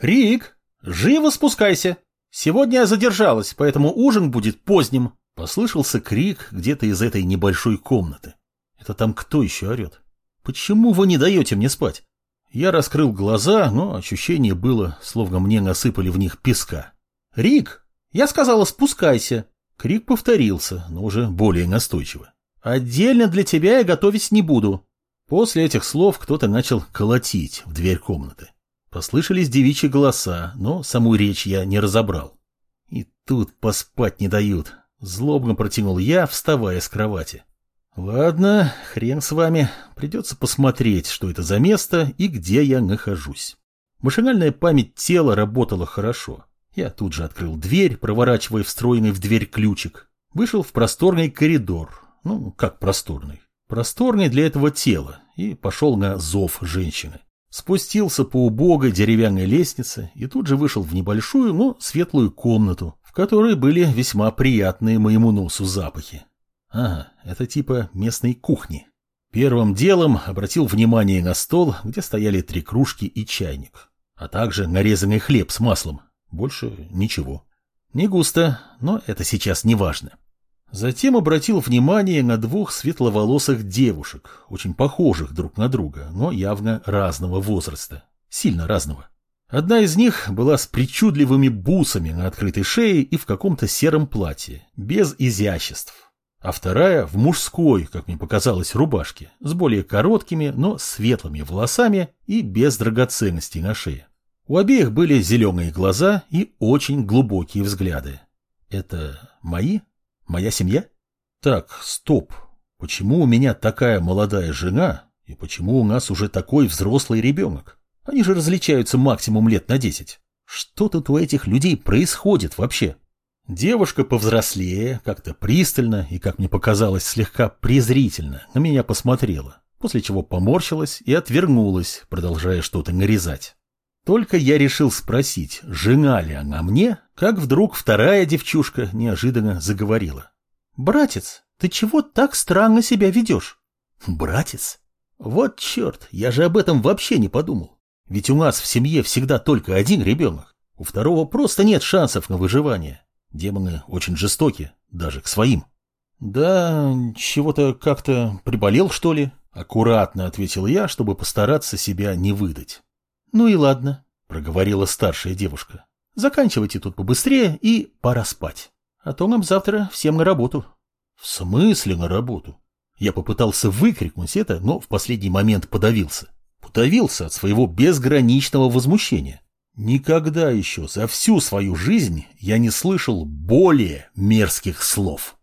Рик, живо спускайся! Сегодня я задержалась, поэтому ужин будет поздним. Послышался крик где-то из этой небольшой комнаты. Это там кто еще орет? Почему вы не даете мне спать? Я раскрыл глаза, но ощущение было, словно мне насыпали в них песка. «Рик, я сказала, спускайся!» Крик повторился, но уже более настойчиво. «Отдельно для тебя я готовить не буду». После этих слов кто-то начал колотить в дверь комнаты. Послышались девичьи голоса, но саму речь я не разобрал. И тут поспать не дают. Злобно протянул я, вставая с кровати. Ладно, хрен с вами. Придется посмотреть, что это за место и где я нахожусь. Машинальная память тела работала хорошо. Я тут же открыл дверь, проворачивая встроенный в дверь ключик. Вышел в просторный коридор. Ну, как просторный? Просторный для этого тела. И пошел на зов женщины. Спустился по убогой деревянной лестнице и тут же вышел в небольшую, но светлую комнату, в которой были весьма приятные моему носу запахи. Ага, это типа местной кухни. Первым делом обратил внимание на стол, где стояли три кружки и чайник, а также нарезанный хлеб с маслом. Больше ничего. Не густо, но это сейчас не важно. Затем обратил внимание на двух светловолосых девушек, очень похожих друг на друга, но явно разного возраста. Сильно разного. Одна из них была с причудливыми бусами на открытой шее и в каком-то сером платье, без изяществ. А вторая в мужской, как мне показалось, рубашке, с более короткими, но светлыми волосами и без драгоценностей на шее. У обеих были зеленые глаза и очень глубокие взгляды. Это мои? Моя семья? Так, стоп. Почему у меня такая молодая жена, и почему у нас уже такой взрослый ребенок? Они же различаются максимум лет на десять. Что тут у этих людей происходит вообще? Девушка повзрослее, как-то пристально и, как мне показалось, слегка презрительно на меня посмотрела, после чего поморщилась и отвернулась, продолжая что-то нарезать. Только я решил спросить, жена ли она мне, как вдруг вторая девчушка неожиданно заговорила. «Братец, ты чего так странно себя ведешь?» «Братец? Вот черт, я же об этом вообще не подумал. Ведь у нас в семье всегда только один ребенок. У второго просто нет шансов на выживание. Демоны очень жестоки, даже к своим». «Да, чего-то как-то приболел, что ли?» Аккуратно ответил я, чтобы постараться себя не выдать. «Ну и ладно», — проговорила старшая девушка. Заканчивайте тут побыстрее и пора спать. А то нам завтра всем на работу. В смысле на работу? Я попытался выкрикнуть это, но в последний момент подавился. Подавился от своего безграничного возмущения. Никогда еще за всю свою жизнь я не слышал более мерзких слов.